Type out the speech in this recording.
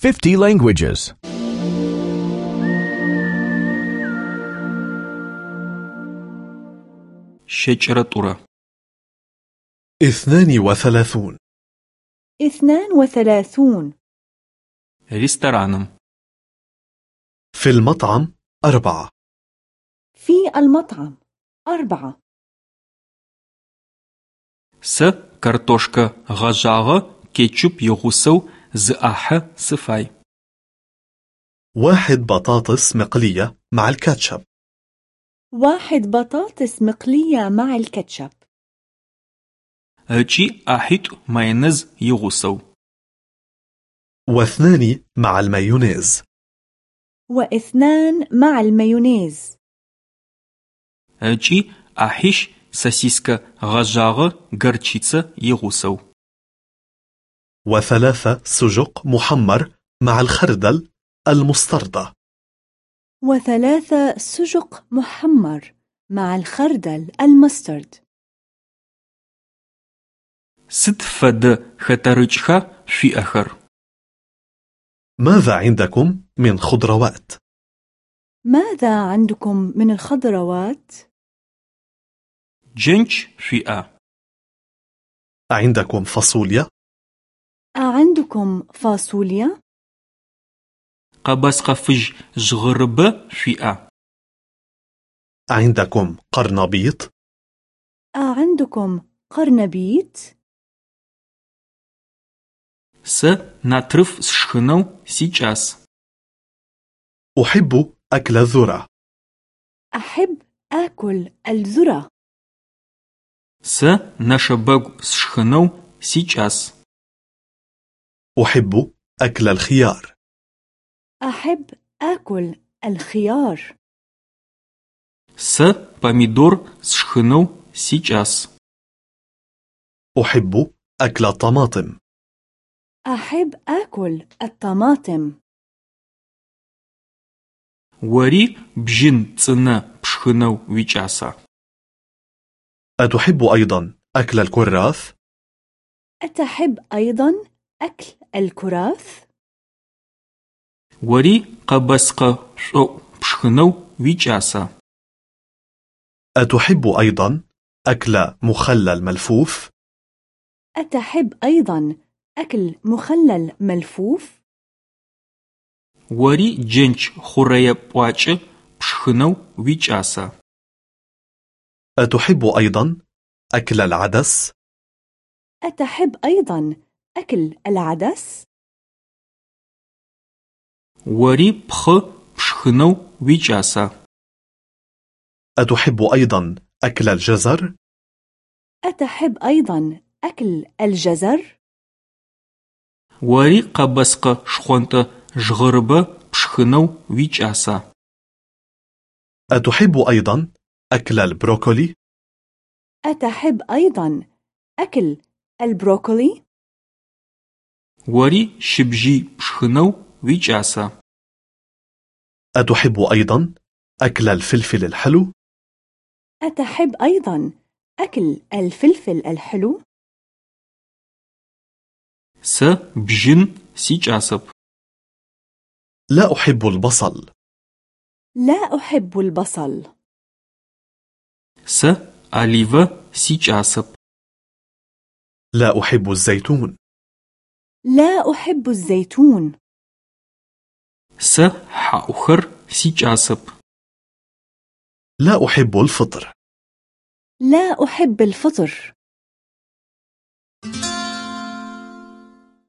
50 languages. 32 32 ريستران في المطعم أربعة. في المطعم أربعة. س كارتوشكا غازاغا كيتشوب يغوسو زآح صفاي واحد بطاطس مقلية مع الكاتشب. واحد بطاطس مقلية مع الكاتشب. هجي أحيط مايونيز يغسو واثنان مع المايونيز. واثنان مع المايونيز. هجي أحيش ساسيسكا غجاغ غرشيسة يغسو وثلاثة سجق محمر مع الخردل المستردة وثلاثة سجق محمر مع الخردل المسترد سد فد خطرجها في أخر ماذا عندكم من خضروات؟ ماذا عندكم من الخضروات؟ جنج فئة عندكم فاصوليا؟ أعندكم فاصوليا؟ къэбэскъэ фыжь жьгъырыбэ шъуиӏа? عندكم قرنبيط؟ أعندكم قرنبيط؟ Сэ натрыф сшхынэу сикӏас. أحب أكل الذرة أحب آكل الذرة Сэ нэшэбэгу сшхынэу сикӏас. أحب أكل الخيار أحب آكل الخيار Сэ помидор сшхынэу сикӏас. أحب أكل الطماطم أحب آكل الطماطم Ори бжьын цӏынэ пшхынэу уикӏаса? أتحب أيضا أكل الكراث؟ أتحب أيضا أكل الكراث وري قبسقه شو بشخنو ويجاسا أتحب أيضا أكل مخلل ملفوف؟ أتحب أيضا أكل مخلل ملفوف؟ وري جنش خوریا بواجه بشخنو ويجاسا أتحب أيضا أكل العدس؟ أتحب أيضا أكل العدس وري بخ بشخنو ويجاسا أتحب أيضا أكل الجزر؟ أتحب أيضا أكل الجزر؟ وري قبسق شخونت جغرب بشخنو ويجاسا أتحب أيضا أكل البروكولي؟ أتحب أيضا أكل البروكولي؟ Ори щыбжьый пшхынэу уикӏаса? أتحب أيضا أكل الفلفل الحلو؟ أتحب أيضا أكل الفلفل الحلو؟ Сэ бжьын сикӏасэп. لا أحب البصل لا أحب البصل Сэ оливэ сикӏасэп. لا أحب الزيتون لا أحب الزيتون. سه حأخر سيجاسب لا أحب الفطر. لا أحب الفطر.